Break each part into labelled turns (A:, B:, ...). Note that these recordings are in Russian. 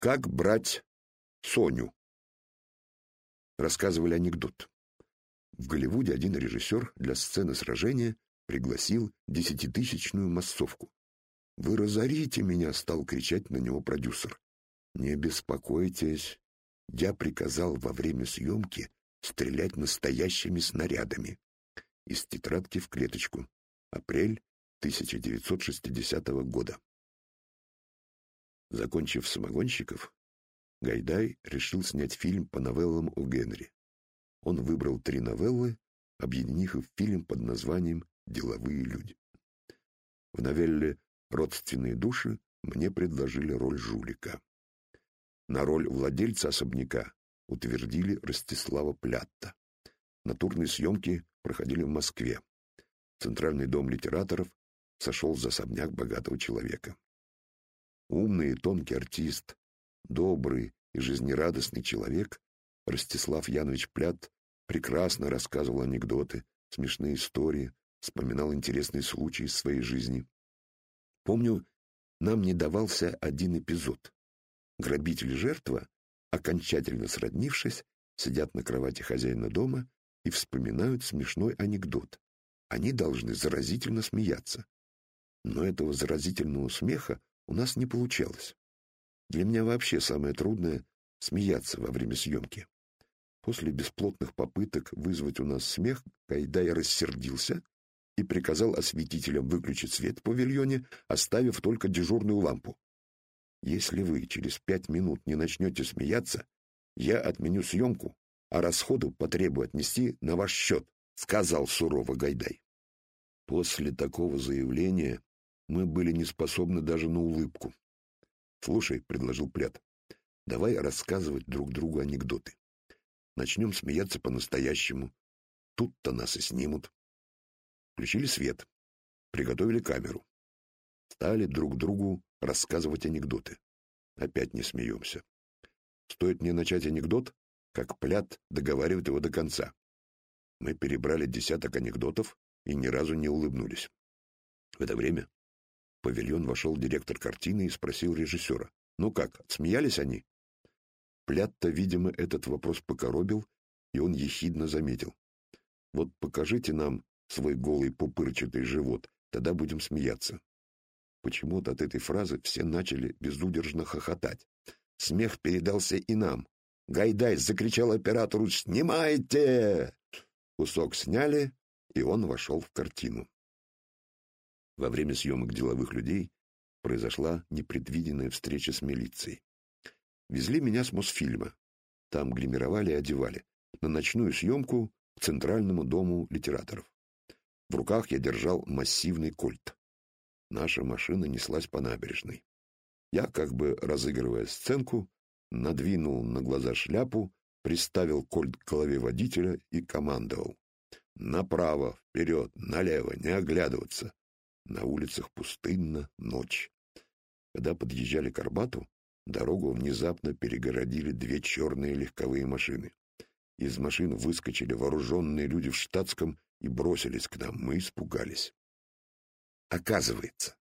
A: Как брать Соню? Рассказывали анекдот. В Голливуде один режиссер для сцены сражения пригласил десятитысячную массовку. «Вы разорите меня!» — стал кричать на него продюсер. «Не беспокойтесь, я приказал во время съемки стрелять настоящими снарядами». Из тетрадки в клеточку. Апрель 1960 года. Закончив «Самогонщиков», Гайдай решил снять фильм по новеллам о Генри. Он выбрал три новеллы, объединив их в фильм под названием «Деловые люди». В новелле «Родственные души» мне предложили роль жулика. На роль владельца особняка утвердили Ростислава Плятта. Натурные съемки проходили в Москве. Центральный дом литераторов сошел за особняк богатого человека. Умный и тонкий артист, добрый и жизнерадостный человек, Ростислав Янович Плят прекрасно рассказывал анекдоты, смешные истории, вспоминал интересные случаи из своей жизни. Помню, нам не давался один эпизод. Грабитель и жертва, окончательно сроднившись, сидят на кровати хозяина дома и вспоминают смешной анекдот. Они должны заразительно смеяться. Но этого заразительного смеха у нас не получалось. Для меня вообще самое трудное — смеяться во время съемки. После бесплотных попыток вызвать у нас смех, Кайдай рассердился и приказал осветителям выключить свет в павильоне, оставив только дежурную лампу. «Если вы через пять минут не начнете смеяться, я отменю съемку, а расходу потребую отнести на ваш счет», — сказал сурово Гайдай. После такого заявления мы были не способны даже на улыбку. «Слушай», — предложил Плят, — «давай рассказывать друг другу анекдоты. Начнем смеяться по-настоящему. Тут-то нас и снимут». Включили свет, приготовили камеру. Стали друг другу рассказывать анекдоты. Опять не смеемся. Стоит мне начать анекдот, как Плят договаривает его до конца. Мы перебрали десяток анекдотов и ни разу не улыбнулись. В это время павильон вошел директор картины и спросил режиссера. «Ну как, отсмеялись они?» Плятта, видимо, этот вопрос покоробил, и он ехидно заметил. «Вот покажите нам свой голый пупырчатый живот, тогда будем смеяться». Почему-то от этой фразы все начали безудержно хохотать. Смех передался и нам. Гайдай закричал оператору «Снимайте!» Кусок сняли, и он вошел в картину. Во время съемок деловых людей произошла непредвиденная встреча с милицией. Везли меня с Мосфильма. Там гримировали и одевали. На ночную съемку к Центральному дому литераторов. В руках я держал массивный кольт. Наша машина неслась по набережной. Я, как бы разыгрывая сценку, надвинул на глаза шляпу, приставил кольт к голове водителя и командовал. Направо, вперед, налево, не оглядываться. На улицах пустынно, ночь. Когда подъезжали к Арбату, дорогу внезапно перегородили две черные легковые машины. Из машин выскочили вооруженные люди в штатском и бросились к нам. Мы испугались. Оказывается,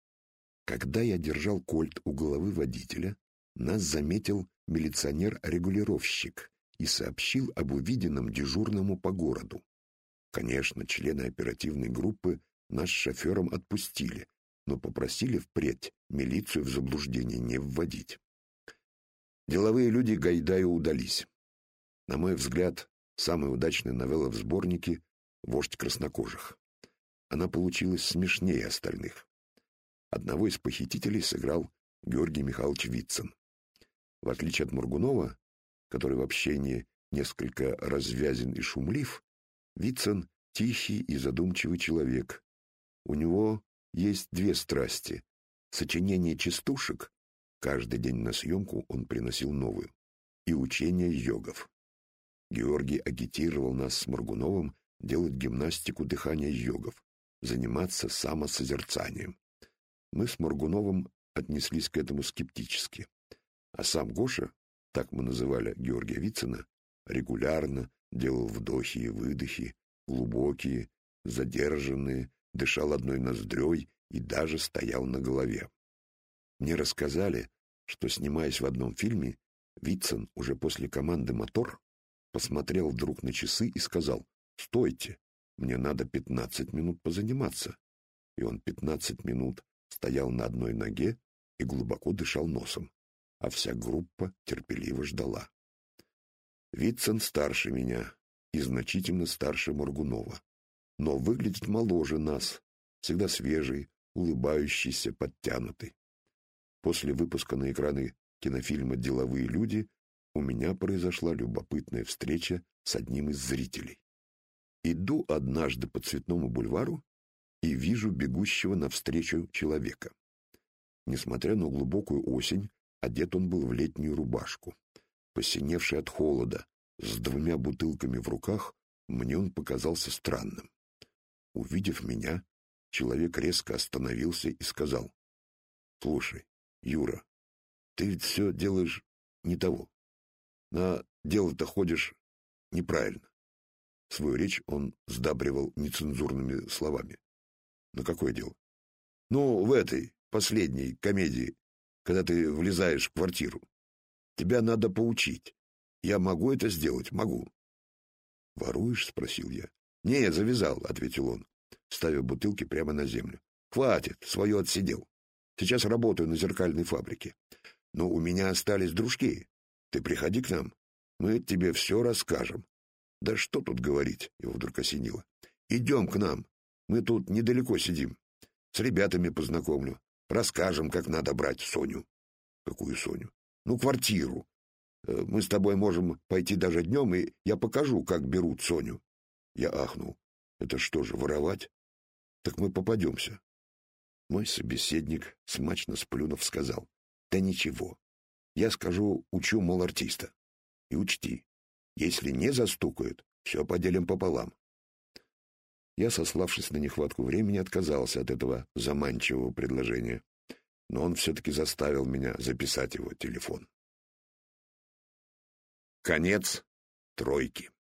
A: когда я держал кольт у головы водителя, нас заметил милиционер-регулировщик и сообщил об увиденном дежурному по городу. Конечно, члены оперативной группы нас шофером отпустили, но попросили впредь милицию в заблуждение не вводить. Деловые люди Гайдаю удались. На мой взгляд, самая удачная новелла в сборнике «Вождь краснокожих». Она получилась смешнее остальных. Одного из похитителей сыграл Георгий Михайлович Вицин. В отличие от Мургунова, который в общении несколько развязен и шумлив, Вицин — тихий и задумчивый человек, у него есть две страсти. Сочинение частушек, каждый день на съемку он приносил новую, и учение йогов. Георгий агитировал нас с Моргуновым делать гимнастику дыхания йогов, заниматься самосозерцанием. Мы с Моргуновым отнеслись к этому скептически. А сам Гоша, так мы называли Георгия Вицина, регулярно делал вдохи и выдохи, глубокие, задержанные, дышал одной ноздрёй и даже стоял на голове. Мне рассказали, что, снимаясь в одном фильме, Витсон уже после команды «Мотор» посмотрел вдруг на часы и сказал «Стойте, мне надо пятнадцать минут позаниматься». И он пятнадцать минут стоял на одной ноге и глубоко дышал носом, а вся группа терпеливо ждала. Витсон старше меня и значительно старше Моргунова, но выглядит моложе нас, всегда свежий, улыбающийся, подтянутый. После выпуска на экраны кинофильма «Деловые люди» у меня произошла любопытная встреча с одним из зрителей. Иду однажды по Цветному бульвару и вижу бегущего навстречу человека. Несмотря на глубокую осень, одет он был в летнюю рубашку. Посиневший от холода, с двумя бутылками в руках, мне он показался странным. Увидев меня, человек резко остановился и сказал, «Слушай, Юра, ты ведь все делаешь не того. На дело-то ходишь неправильно. Свою речь он сдабривал нецензурными словами. На какое дело? Ну, в этой, последней комедии, когда ты влезаешь в квартиру. Тебя надо поучить. Я могу это сделать? Могу. «Воруешь?» — спросил я. «Не, завязал», — ответил он, ставя бутылки прямо на землю. «Хватит, свое отсидел. Сейчас работаю на зеркальной фабрике. Но у меня остались дружки. Ты приходи к нам, мы тебе все расскажем. Да что тут говорить, его вдруг осенило. Идем к нам, мы тут недалеко сидим. С ребятами познакомлю, расскажем, как надо брать Соню. Какую Соню? Ну, квартиру. Э, мы с тобой можем пойти даже днем, и я покажу, как берут Соню. Я ахнул. Это что же, воровать? Так мы попадемся. Мой собеседник, смачно сплюнув, сказал, «Да ничего, я скажу, учу, мол, артиста. И учти, если не застукают, все поделим пополам». Я, сославшись на нехватку времени, отказался от этого заманчивого предложения, но он все-таки заставил меня записать его телефон. Конец тройки.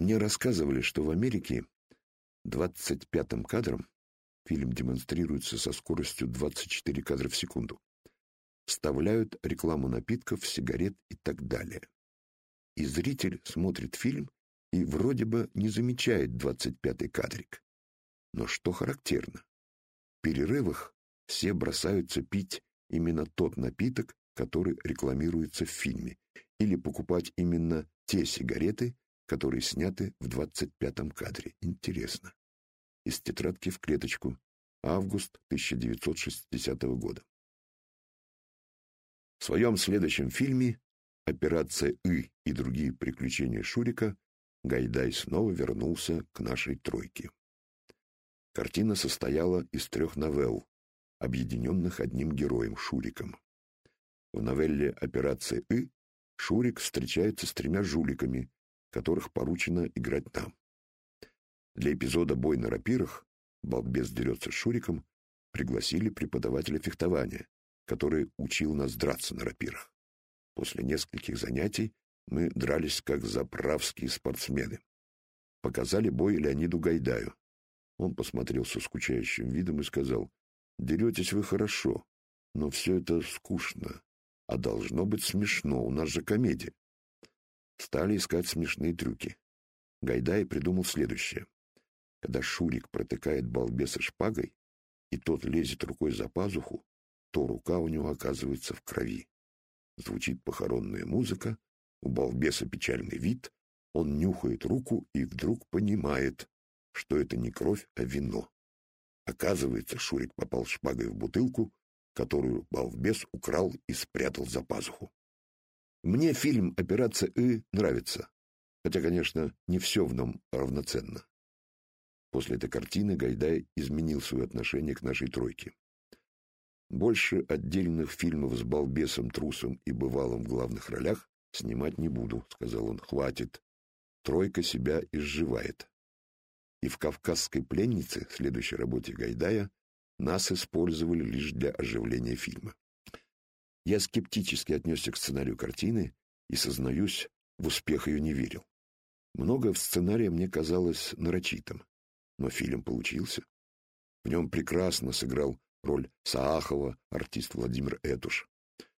A: Мне рассказывали, что в Америке двадцать пятым кадром фильм демонстрируется со скоростью 24 кадра в секунду. Вставляют рекламу напитков, сигарет и так далее. И зритель смотрит фильм и вроде бы не замечает 25-й кадрик. Но что характерно? В перерывах все бросаются пить именно тот напиток, который рекламируется в фильме, или покупать именно те сигареты, которые сняты в 25-м кадре. Интересно из тетрадки в клеточку. Август 1960 года. В своем следующем фильме «Операция И» и другие приключения Шурика Гайдай снова вернулся к нашей тройке. Картина состояла из трех новелл, объединенных одним героем Шуриком. В новелле «Операция И» Шурик встречается с тремя жуликами, которых поручено играть нам. Для эпизода «Бой на рапирах» балбес дерется с Шуриком, пригласили преподавателя фехтования, который учил нас драться на рапирах. После нескольких занятий мы дрались как заправские спортсмены. Показали бой Леониду Гайдаю. Он посмотрел со скучающим видом и сказал, «Деретесь вы хорошо, но все это скучно, а должно быть смешно, у нас же комедия». Стали искать смешные трюки. Гайдай придумал следующее. Когда Шурик протыкает балбеса шпагой, и тот лезет рукой за пазуху, то рука у него оказывается в крови. Звучит похоронная музыка, у балбеса печальный вид, он нюхает руку и вдруг понимает, что это не кровь, а вино. Оказывается, Шурик попал шпагой в бутылку, которую балбес украл и спрятал за пазуху. Мне фильм «Операция И» нравится, хотя, конечно, не все в нем равноценно. После этой картины Гайдай изменил свое отношение к нашей тройке. Больше отдельных фильмов с балбесом, трусом и бывалым в главных ролях снимать не буду, сказал он. Хватит. Тройка себя изживает. И в «Кавказской пленнице», следующей работе Гайдая, нас использовали лишь для оживления фильма. Я скептически отнесся к сценарию картины и, сознаюсь, в успех ее не верил. Многое в сценарии мне казалось нарочитым но фильм получился. В нем прекрасно сыграл роль Саахова, артист Владимир Этуш.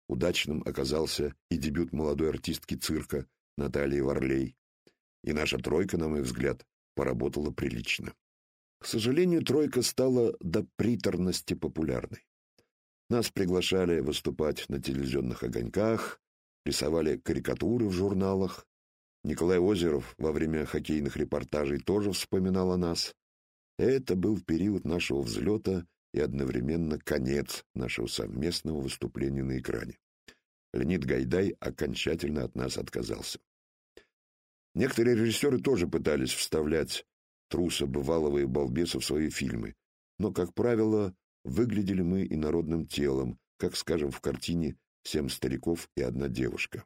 A: Удачным оказался и дебют молодой артистки цирка Натальи Варлей. И наша тройка, на мой взгляд, поработала прилично. К сожалению, тройка стала до приторности популярной. Нас приглашали выступать на телевизионных огоньках, рисовали карикатуры в журналах. Николай Озеров во время хоккейных репортажей тоже вспоминал о нас. Это был период нашего взлета и одновременно конец нашего совместного выступления на экране. Леонид Гайдай окончательно от нас отказался. Некоторые режиссеры тоже пытались вставлять труса бывалого и балбеса в свои фильмы, но, как правило, выглядели мы и народным телом, как, скажем, в картине «Семь стариков и одна девушка».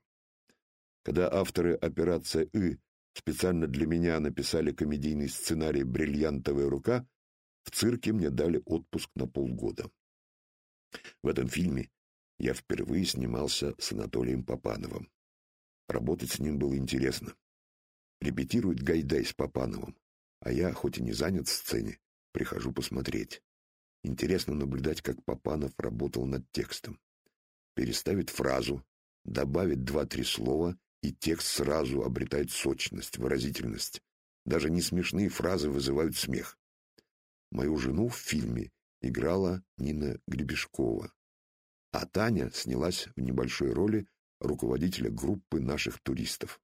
A: Когда авторы «Операция И» специально для меня написали комедийный сценарий «Бриллиантовая рука», в цирке мне дали отпуск на полгода. В этом фильме я впервые снимался с Анатолием Попановым. Работать с ним было интересно. Репетирует Гайдай с Попановым, а я, хоть и не занят в сцене, прихожу посмотреть. Интересно наблюдать, как Попанов работал над текстом. Переставит фразу, добавит два-три слова, и текст сразу обретает сочность, выразительность. Даже не смешные фразы вызывают смех. Мою жену в фильме играла Нина Гребешкова, а Таня снялась в небольшой роли руководителя группы наших туристов.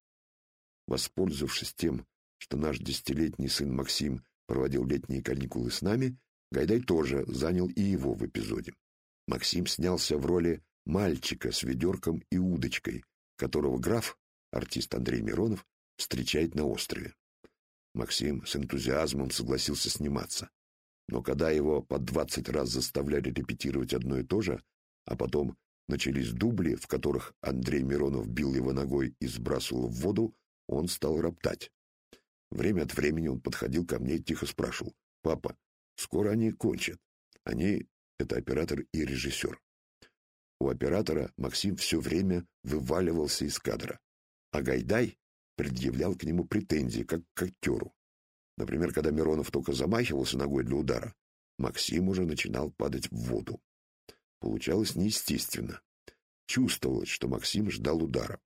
A: Воспользовавшись тем, что наш десятилетний сын Максим проводил летние каникулы с нами, Гайдай тоже занял и его в эпизоде. Максим снялся в роли мальчика с ведерком и удочкой, которого граф, артист Андрей Миронов, встречает на острове. Максим с энтузиазмом согласился сниматься. Но когда его по двадцать раз заставляли репетировать одно и то же, а потом начались дубли, в которых Андрей Миронов бил его ногой и сбрасывал в воду, он стал роптать. Время от времени он подходил ко мне и тихо спрашивал, «Папа, скоро они кончат?» Они — это оператор и режиссер. У оператора Максим все время вываливался из кадра, а Гайдай предъявлял к нему претензии, как к актеру. Например, когда Миронов только замахивался ногой для удара, Максим уже начинал падать в воду. Получалось неестественно. Чувствовалось, что Максим ждал удара.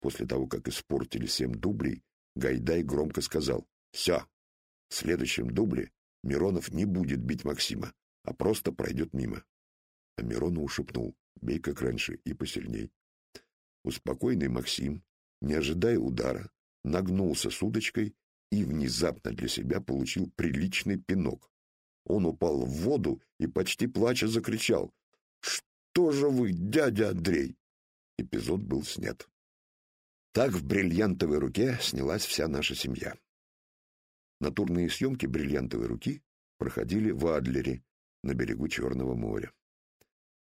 A: После того, как испортили семь дублей, Гайдай громко сказал «Все, в следующем дубле Миронов не будет бить Максима, а просто пройдет мимо». А Мирону ушепнул «Бей как раньше и посильней». Успокойный Максим, не ожидая удара, нагнулся с удочкой и внезапно для себя получил приличный пинок. Он упал в воду и почти плача закричал «Что же вы, дядя Андрей?» Эпизод был снят. Так в «Бриллиантовой руке» снялась вся наша семья. Натурные съемки «Бриллиантовой руки» проходили в Адлере, на берегу Черного моря.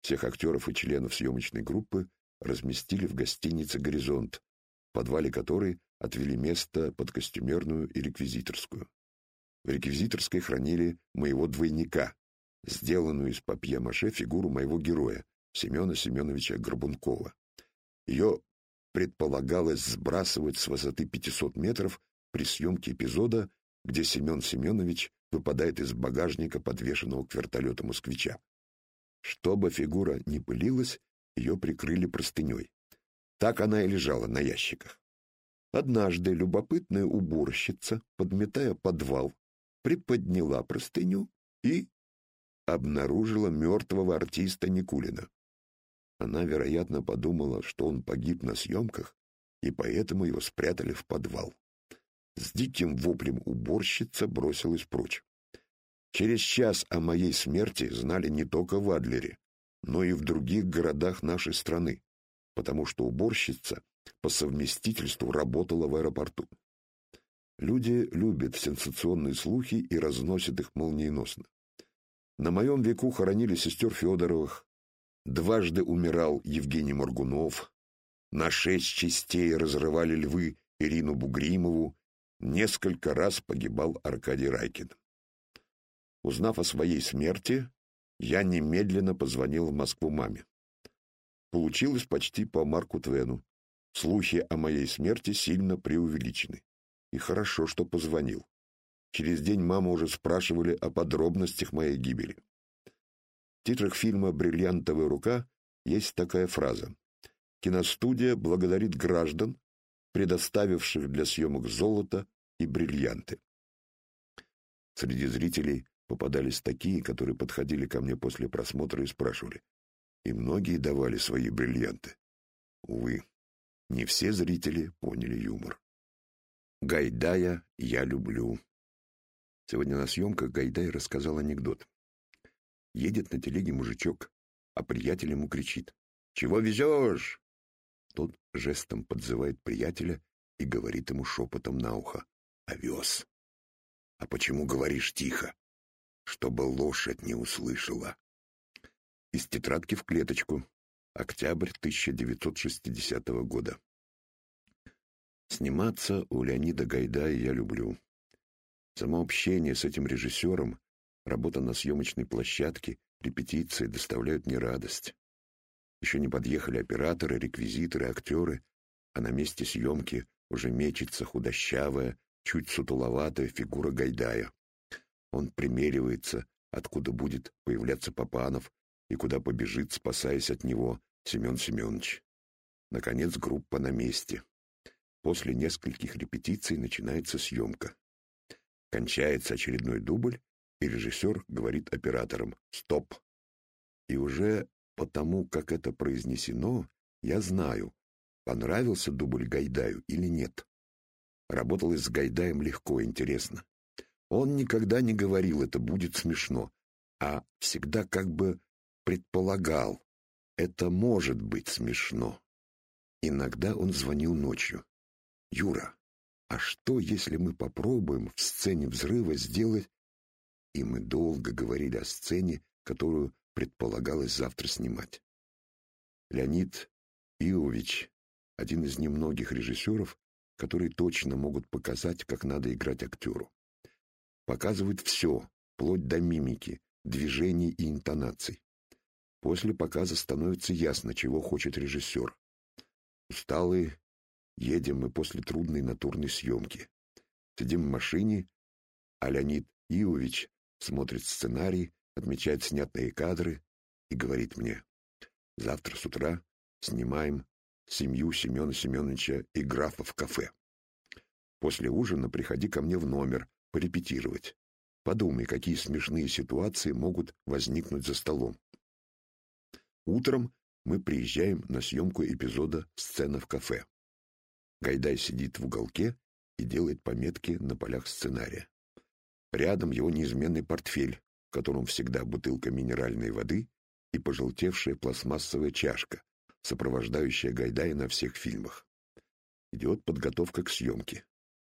A: Всех актеров и членов съемочной группы разместили в гостинице «Горизонт», в подвале которой отвели место под костюмерную и реквизиторскую. В реквизиторской хранили моего двойника, сделанную из папье-маше фигуру моего героя, Семена Семеновича Горбункова. Ее предполагалось сбрасывать с высоты 500 метров при съемке эпизода, где Семен Семенович выпадает из багажника, подвешенного к вертолету москвича. Чтобы фигура не пылилась, ее прикрыли простыней. Так она и лежала на ящиках. Однажды любопытная уборщица, подметая подвал, приподняла простыню и обнаружила мертвого артиста Никулина. Она, вероятно, подумала, что он погиб на съемках, и поэтому его спрятали в подвал. С диким воплем уборщица бросилась прочь. Через час о моей смерти знали не только в Адлере, но и в других городах нашей страны, потому что уборщица по совместительству работала в аэропорту. Люди любят сенсационные слухи и разносят их молниеносно. На моем веку хоронили сестер Федоровых, дважды умирал Евгений Моргунов, на шесть частей разрывали львы Ирину Бугримову, несколько раз погибал Аркадий Райкин. Узнав о своей смерти, я немедленно позвонил в Москву маме. Получилось почти по Марку Твену. Слухи о моей смерти сильно преувеличены. И хорошо, что позвонил. Через день маму уже спрашивали о подробностях моей гибели. В титрах фильма «Бриллиантовая рука» есть такая фраза. Киностудия благодарит граждан, предоставивших для съемок золото и бриллианты. Среди зрителей попадались такие, которые подходили ко мне после просмотра и спрашивали. И многие давали свои бриллианты. Увы, не все зрители поняли юмор. Гайдая я люблю. Сегодня на съемках Гайдай рассказал анекдот. Едет на телеге мужичок, а приятель ему кричит. «Чего везешь?» Тот жестом подзывает приятеля и говорит ему шепотом на ухо. «Овес». «А почему говоришь тихо?» «Чтобы лошадь не услышала». Из тетрадки в клеточку. Октябрь 1960 года. Сниматься у Леонида Гайдая я люблю. Само общение с этим режиссером, работа на съемочной площадке, репетиции доставляют мне радость. Еще не подъехали операторы, реквизиторы, актеры, а на месте съемки уже мечется худощавая, чуть сутуловатая фигура Гайдая. Он примеривается, откуда будет появляться Папанов и куда побежит, спасаясь от него, Семен Семенович. Наконец группа на месте. После нескольких репетиций начинается съемка. Кончается очередной дубль, и режиссер говорит операторам «Стоп!». И уже потому, как это произнесено, я знаю, понравился дубль Гайдаю или нет. Работалось с Гайдаем легко и интересно. Он никогда не говорил «это будет смешно», а всегда как бы предполагал «это может быть смешно». Иногда он звонил ночью. «Юра, а что, если мы попробуем в сцене взрыва сделать...» И мы долго говорили о сцене, которую предполагалось завтра снимать. Леонид Иович — один из немногих режиссеров, которые точно могут показать, как надо играть актеру. Показывает все, вплоть до мимики, движений и интонаций. После показа становится ясно, чего хочет режиссер. Усталые Едем мы после трудной натурной съемки. Сидим в машине, а Леонид Иович смотрит сценарий, отмечает снятые кадры и говорит мне, завтра с утра снимаем семью Семена Семеновича и графа в кафе. После ужина приходи ко мне в номер порепетировать. Подумай, какие смешные ситуации могут возникнуть за столом. Утром мы приезжаем на съемку эпизода «Сцена в кафе». Гайдай сидит в уголке и делает пометки на полях сценария. Рядом его неизменный портфель, в котором всегда бутылка минеральной воды и пожелтевшая пластмассовая чашка, сопровождающая Гайдая на всех фильмах. Идет подготовка к съемке.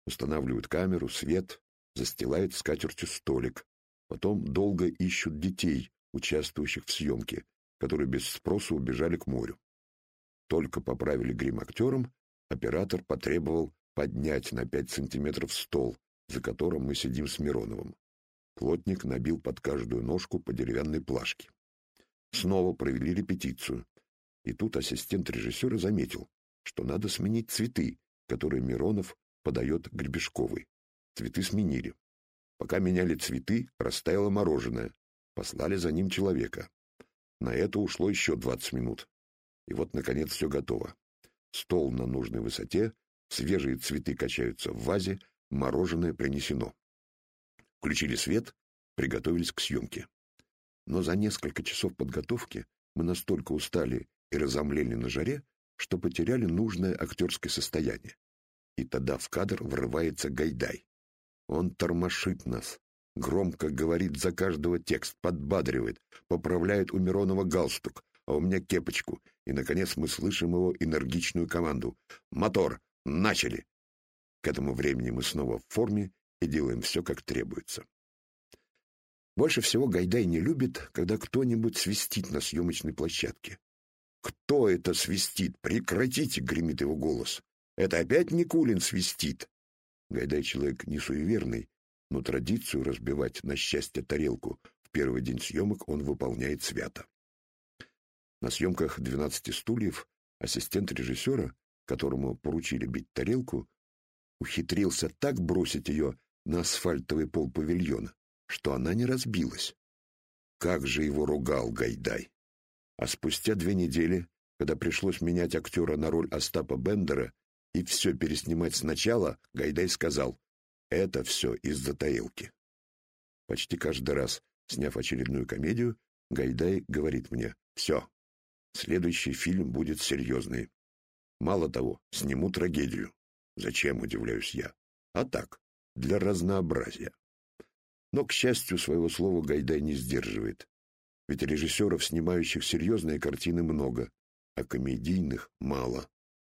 A: Устанавливают камеру, свет, застилают скатертью столик. Потом долго ищут детей, участвующих в съемке, которые без спроса убежали к морю. Только поправили грим актерам, Оператор потребовал поднять на пять сантиметров стол, за которым мы сидим с Мироновым. Плотник набил под каждую ножку по деревянной плашке. Снова провели репетицию. И тут ассистент режиссера заметил, что надо сменить цветы, которые Миронов подает Гребешковой. Цветы сменили. Пока меняли цветы, растаяло мороженое. Послали за ним человека. На это ушло еще двадцать минут. И вот, наконец, все готово. Стол на нужной высоте, свежие цветы качаются в вазе, мороженое принесено. Включили свет, приготовились к съемке. Но за несколько часов подготовки мы настолько устали и разомлели на жаре, что потеряли нужное актерское состояние. И тогда в кадр врывается Гайдай. Он тормошит нас, громко говорит за каждого текст, подбадривает, поправляет у Миронова галстук, а у меня кепочку, и, наконец, мы слышим его энергичную команду. «Мотор! Начали!» К этому времени мы снова в форме и делаем все, как требуется. Больше всего Гайдай не любит, когда кто-нибудь свистит на съемочной площадке. «Кто это свистит? Прекратите!» — гремит его голос. «Это опять Никулин свистит!» Гайдай человек не суеверный, но традицию разбивать на счастье тарелку в первый день съемок он выполняет свято. На съемках «12 стульев» ассистент режиссера, которому поручили бить тарелку, ухитрился так бросить ее на асфальтовый пол павильона, что она не разбилась. как же его ругал Гайдай. А спустя две недели, когда пришлось менять актера на роль Остапа Бендера и все переснимать сначала, Гайдай сказал, это все из-за таилки. Почти каждый раз, сняв очередную комедию, Гайдай говорит мне, все, следующий фильм будет серьезный. Мало того, сниму трагедию. Зачем, удивляюсь я? А так, для разнообразия. Но, к счастью, своего слова Гайдай не сдерживает. Ведь режиссеров, снимающих серьезные картины, много, а комедийных мало.